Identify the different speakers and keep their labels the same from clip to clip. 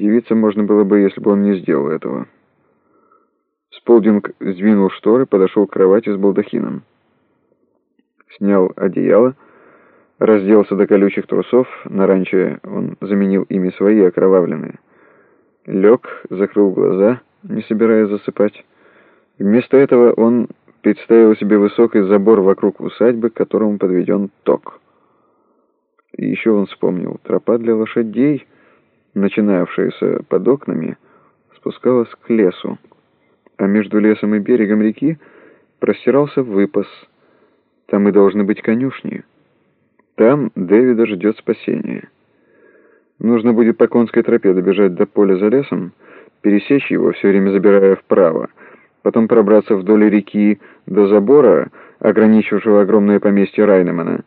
Speaker 1: Девиться можно было бы, если бы он не сделал этого. Сполдинг сдвинул шторы, подошел к кровати с балдахином. Снял одеяло, разделся до колючих трусов, на ранчо он заменил ими свои окровавленные. Лег, закрыл глаза, не собираясь засыпать. Вместо этого он представил себе высокий забор вокруг усадьбы, к которому подведен ток. И еще он вспомнил, тропа для лошадей, начинавшаяся под окнами, спускалась к лесу, а между лесом и берегом реки простирался выпас. Там и должны быть конюшни. Там Дэвида ждет спасение. Нужно будет по конской тропе добежать до поля за лесом, пересечь его, все время забирая вправо, потом пробраться вдоль реки до забора, ограничившего огромное поместье Райнемана.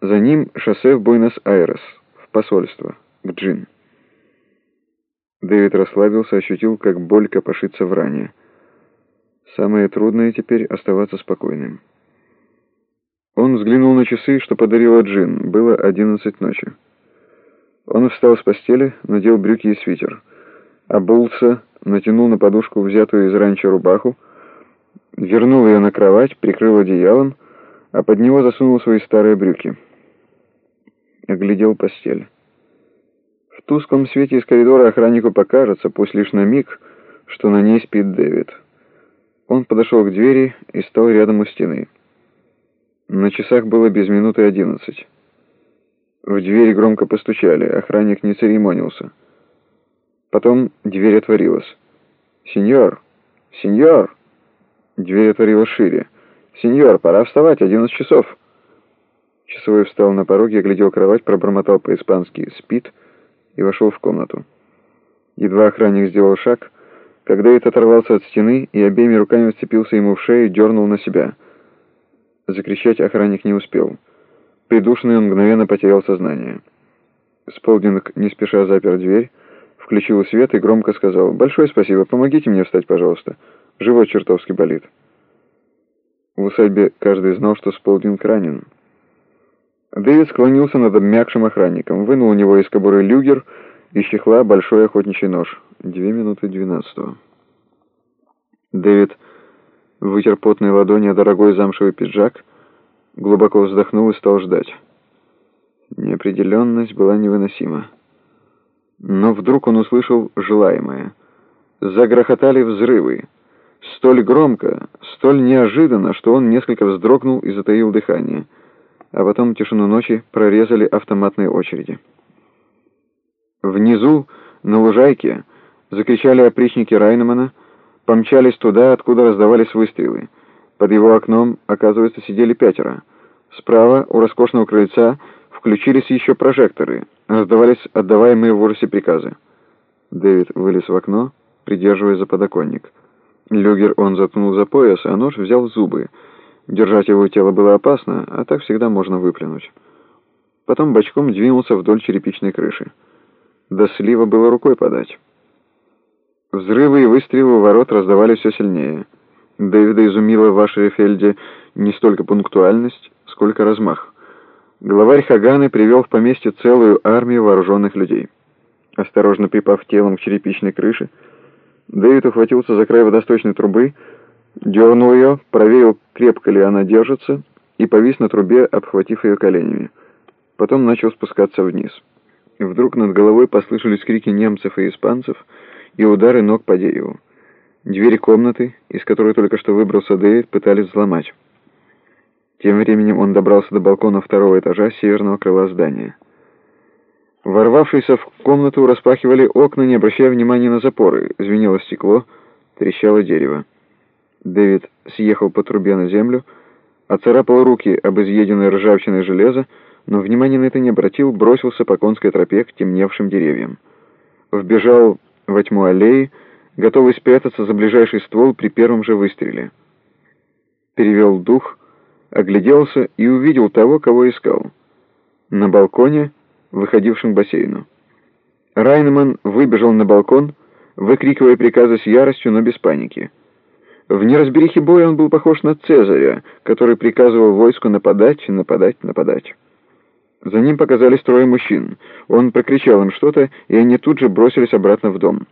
Speaker 1: За ним шоссе в Буэнос-Айрес, в посольство, к Джин. Дэвид расслабился, ощутил, как боль копошится в ране. Самое трудное теперь — оставаться спокойным. Он взглянул на часы, что подарила Джин. Было одиннадцать ночи. Он встал с постели, надел брюки и свитер. Обулся, натянул на подушку взятую из ранчо рубаху, вернул ее на кровать, прикрыл одеялом, а под него засунул свои старые брюки. Оглядел постель. В тусклом свете из коридора охраннику покажется, пусть лишь на миг, что на ней спит Дэвид. Он подошел к двери и стал рядом у стены. На часах было без минуты одиннадцать. В дверь громко постучали, охранник не церемонился. Потом дверь отворилась. «Сеньор! Сеньор!» Дверь отворилась шире. «Сеньор, пора вставать, одиннадцать часов!» Часовой встал на пороге, оглядел кровать, пробормотал по-испански «спит» и вошел в комнату. Едва охранник сделал шаг, когда этот оторвался от стены и обеими руками вцепился ему в шею и дернул на себя. Закричать охранник не успел. Придушенный он мгновенно потерял сознание. Сполдинг не спеша запер дверь, включил свет и громко сказал «Большое спасибо, помогите мне встать, пожалуйста. Живот чертовски болит». В усадьбе каждый знал, что Сполдинг ранен. Дэвид склонился над обмякшим охранником, вынул у него из кобуры люгер и чехла большой охотничий нож. Две минуты двенадцатого. Дэвид вытер потные ладони о дорогой замшевый пиджак, глубоко вздохнул и стал ждать. Неопределенность была невыносима. Но вдруг он услышал желаемое. Загрохотали взрывы. Столь громко, столь неожиданно, что он несколько вздрогнул и затаил дыхание. А потом тишину ночи прорезали автоматные очереди. Внизу, на лужайке, закричали опричники Райнемана, помчались туда, откуда раздавались выстрелы. Под его окном, оказывается, сидели пятеро. Справа, у роскошного крыльца, включились еще прожекторы, раздавались отдаваемые в ужасе приказы. Дэвид вылез в окно, придерживая за подоконник. Люгер он заткнул за пояс, а нож взял в зубы. Держать его тело было опасно, а так всегда можно выплюнуть. Потом бочком двинулся вдоль черепичной крыши. До слива было рукой подать. Взрывы и выстрелы у ворот раздавались все сильнее. Дэвида изумила в Вашерефельде не столько пунктуальность, сколько размах. Главарь Хаганы привел в поместье целую армию вооруженных людей. Осторожно припав телом к черепичной крыше, Дэвид ухватился за край водосточной трубы, дернул ее, проверил, крепко ли она держится, и повис на трубе, обхватив ее коленями. Потом начал спускаться вниз. И вдруг над головой послышались крики немцев и испанцев и удары ног по дереву. Двери комнаты, из которой только что выбрался Дэвид, пытались взломать. Тем временем он добрался до балкона второго этажа северного крыла здания. Ворвавшиеся в комнату распахивали окна, не обращая внимания на запоры. Звенело стекло, трещало дерево. Дэвид съехал по трубе на землю, оцарапал руки об изъеденное ржавчиной железо, но внимания на это не обратил, бросился по конской тропе к темневшим деревьям. Вбежал во тьму аллеи, готовый спрятаться за ближайший ствол при первом же выстреле. Перевел дух, огляделся и увидел того, кого искал. На балконе, выходившем к бассейну. Райнман выбежал на балкон, выкрикивая приказы с яростью, но без паники. В неразберихе боя он был похож на Цезаря, который приказывал войску нападать, нападать, нападать. За ним показались трое мужчин. Он прокричал им что-то, и они тут же бросились обратно в дом.